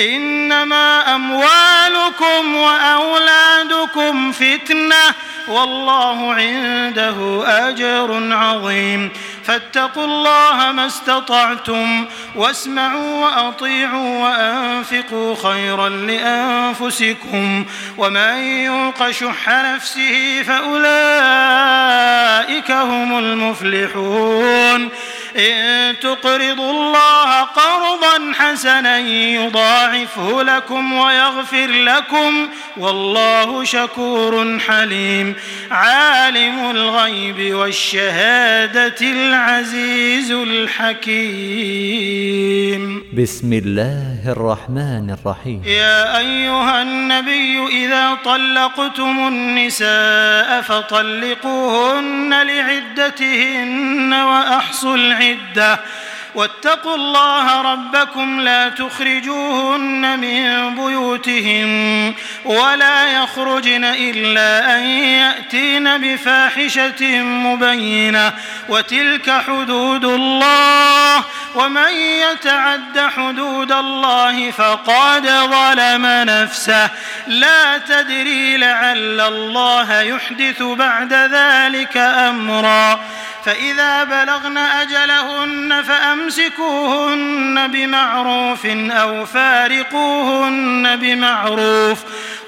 إنما أموالكم وأولادكم فتنة والله عنده أجر عظيم. فاتقوا الله ما استطعتم واسمعوا وأطيعوا وأنفقوا خيرا لأنفسكم ومن يوق شح نفسه فأولئك هم المفلحون. إن تقرضوا الله قرضا حسنا يضاعفه لكم ويغفر لكم والله شكور حليم. عالم الغيب والشهادة العزيز الحكيم. بسم الله الرحمن الرحيم. يا أيها النبي إذا طلقتم النساء فطلقوهن لعدتهن وأحصوا العدة عدة. واتقوا الله ربكم لا تخرجوهن من بيوتهم ولا يخرجن إلا أن يأتين بفاحشة مبينة. وتلك حدود الله. ومن يتعد حدود الله فقد ظلم نفسه. لا تدري لعل الله يحدث بعد ذلك أمرا. فإذا بلغن أجلهن فأمسكوهن بمعروف أو فارقوهن بمعروف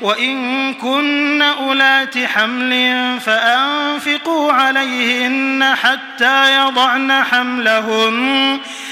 وإن كن أولات حمل فأنفقوا عليهن حتى يضعن حملهن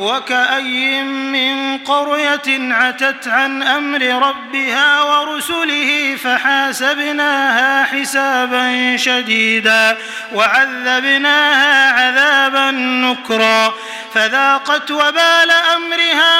وكأي من قرية عتت عن أمر ربها ورسله فحاسبناها حسابا شديدا وعذبناها عذابا نكرا فذاقت وبال أمرها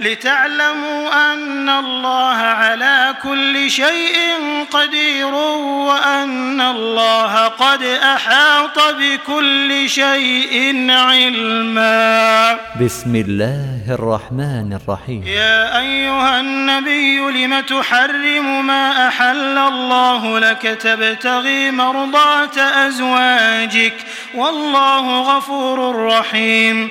لتعلموا أن الله على كل شيء قدير وأن الله قد أحاط بكل شيء علما. بسم الله الرحمن الرحيم. يا أيها النبي لم تحرم ما أحل الله لك؟ تبتغي مرضات أزواجك. والله غفور رحيم.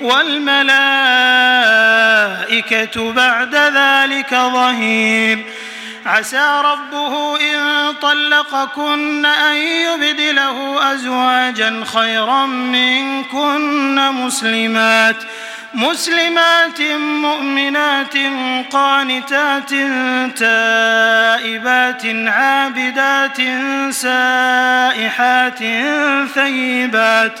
والملائكة بعد ذلك ظهير. عسى ربه إن طلقكن أن يبدله أزواجا خيرا منكن مسلمات. مسلمات مؤمنات قانتات تائبات عابدات سائحات ثيبات. ثيبات